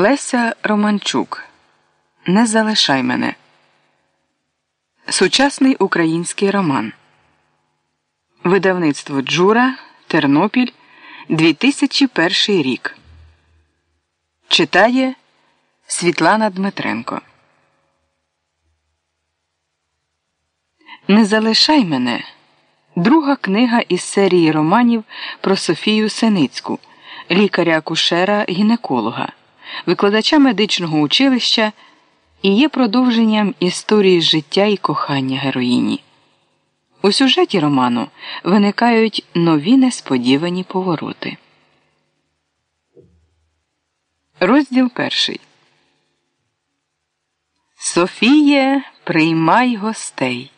Леся Романчук. Не залишай мене. Сучасний український роман. Видавництво Джура. Тернопіль 2001 рік. Читає Світлана Дмитренко. Не залишай мене. Друга книга із серії романів про Софію Синицьку, лікаря-акушера гінеколога викладача медичного училища і є продовженням історії життя і кохання героїні. У сюжеті роману виникають нові несподівані повороти. Розділ перший. Софіє, приймай гостей.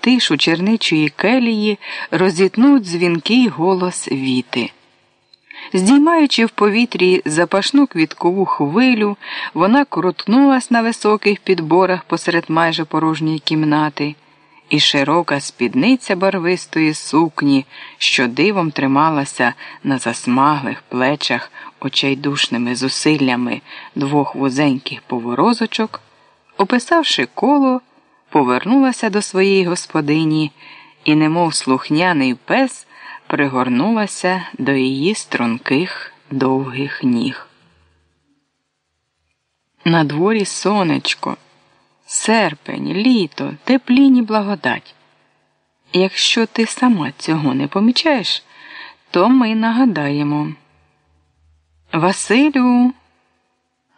Тишу черничої келії розітнув дзвінкий голос віти. Здіймаючи в повітрі запашну квіткову хвилю, вона крутнулась на високих підборах посеред майже порожньої кімнати, і широка спідниця барвистої сукні, що дивом трималася на засмаглих плечах очайдушними зусиллями двох вузеньких поворозочок, описавши коло, повернулася до своєї господині і, немов слухняний пес, пригорнулася до її струнких довгих ніг. На дворі сонечко, серпень, літо, тепліні благодать. Якщо ти сама цього не помічаєш, то ми нагадаємо. Василю,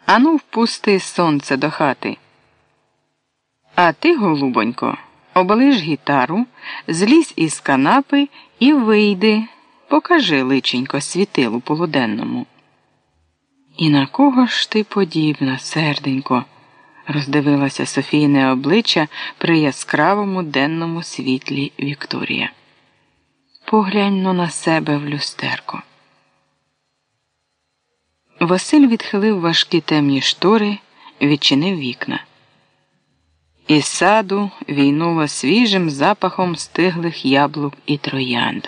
ану впусти сонце до хати. А ти, голубонько, оближ гітару, злізь із канапи і вийди, покажи личенько світилу полуденному. І на кого ж ти подібна, серденько? роздивилася Софійне обличчя при яскравому денному світлі Вікторія. Поглянь но на себе в люстерко. Василь відхилив важкі темні штори, відчинив вікна. Із саду війнуло свіжим запахом стиглих яблук і троянд.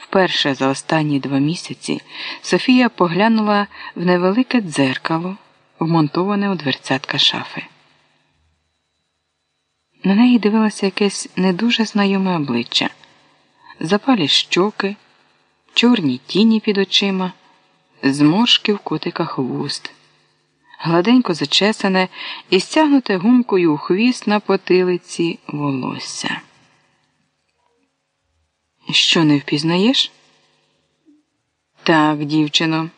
Вперше за останні два місяці Софія поглянула в невелике дзеркало, вмонтоване у дверцятка шафи. На неї дивилося якесь не дуже знайоме обличчя, запалі щоки, чорні тіні під очима, зморшки в котиках вуст гладенько зачесане і стягнуте гумкою у хвіст на потилиці волосся. Що не впізнаєш? Так, дівчино,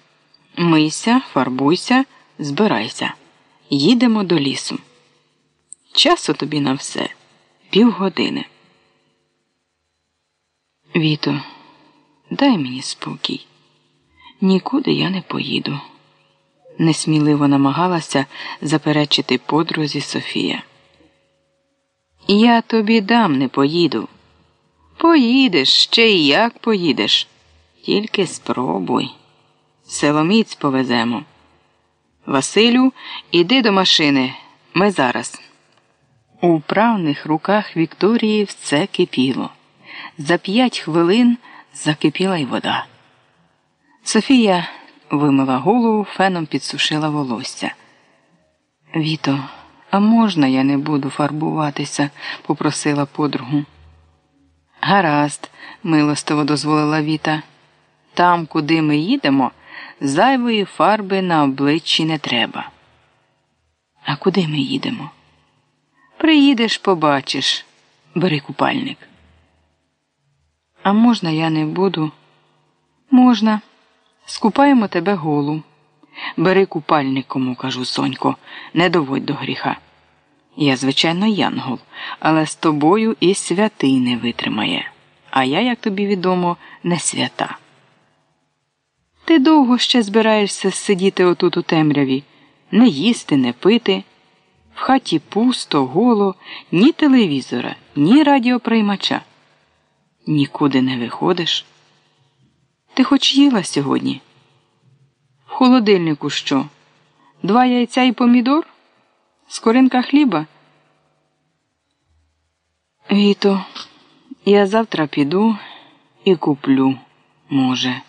мийся, фарбуйся, збирайся. Їдемо до лісу. Часу тобі на все півгодини. Віто, дай мені спокій. Нікуди я не поїду несміливо намагалася заперечити подрузі Софія. Я тобі дам не поїду. Поїдеш, ще й як поїдеш. Тільки спробуй. Селоміць повеземо. Василю, іди до машини. Ми зараз. У вправних руках Вікторії все кипіло. За п'ять хвилин закипіла й вода. Софія вимила голову, феном підсушила волосся. Віто, а можна я не буду фарбуватися? попросила подругу. Гаразд, милостиво дозволила Віта. Там, куди ми їдемо, зайвої фарби на обличчі не треба. А куди ми їдемо? Приїдеш, побачиш, бери купальник. А можна я не буду? Можна. Скупаємо тебе голу. Бери купальник, кому кажу, сонько, не доводь до гріха. Я, звичайно, янгол, але з тобою і святий не витримає. А я, як тобі відомо, не свята. Ти довго ще збираєшся сидіти отут у темряві, не їсти, не пити. В хаті пусто, голо, ні телевізора, ні радіоприймача. Нікуди не виходиш. Ти хоч їла сьогодні? В холодильнику що? Два яйця і помідор? Скоринка хліба? Віто, я завтра піду і куплю, може.